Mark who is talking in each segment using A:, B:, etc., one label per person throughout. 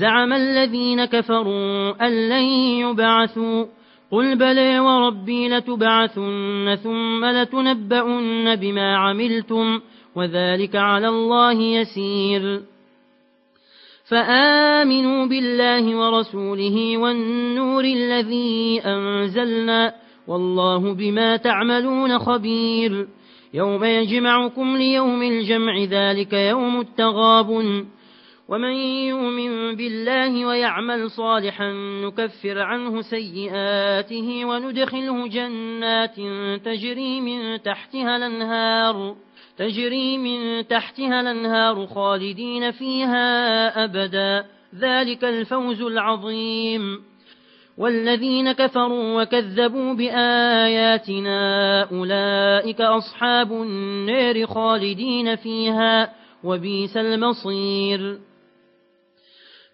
A: زعم الذين كفروا أن لن يبعثوا قل بلى وربي لتبعثن ثم لتنبؤن بما عملتم وذلك على الله يسير. فآمنوا بالله ورسوله والنور الذي أنزلنا والله بما تعملون خبير. يوم يجمعكم ليوم الجمع ذلك يوم التغابن. ومن يؤمن بالله ويعمل صالحا نكفر عنه سيئاته وندخله جنات تجري من تحتها الأنهار تجري من تحتها الأنهار خالدين فيها أبدا. ذلك الفوز العظيم. والذين كفروا وكذبوا بآياتنا أولئك أصحاب النار خالدين فيها وبيس المصير.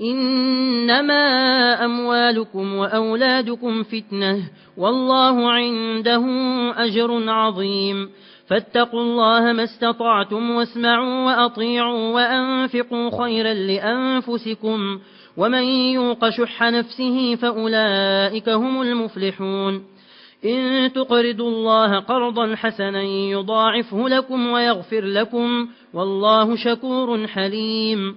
A: إنما أموالكم وأولادكم فتنة والله عنده أجر عظيم. فاتقوا الله ما استطعتم واسمعوا وأطيعوا وأنفقوا خيرا لأنفسكم ومن يوق شح نفسه فأولئك هم المفلحون. إن تقرضوا الله قرضا حسنا يضاعفه لكم ويغفر لكم والله شكور حليم.